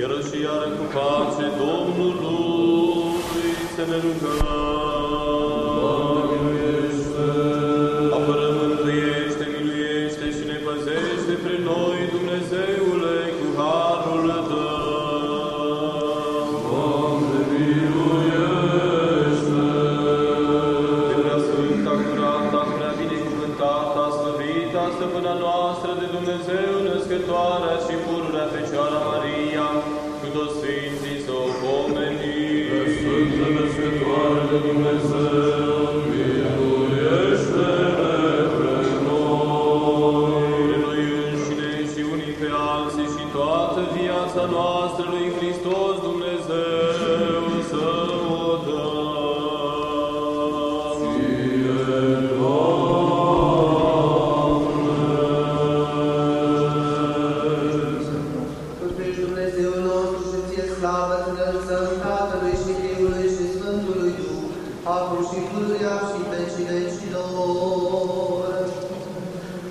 iară și iară cu pace Domnului să ne rugăm. Apără, mântuiește, miluiește și ne păzește pre noi, Dumnezeule, cu harul Tău. De prea sfânta, curata, prea binecuvântata, slăvita, stăpâna noastră de Dumnezeu, născătoarea și pururea pe alții și toată viața noastră lui Hristos Dumnezeu să o dăm. Pentru ești Dumnezeul nostru și ție slavă să ne înălțăm Tatălui și Fiului și Sfântului Duh, acum și pururea și vecii vecilor.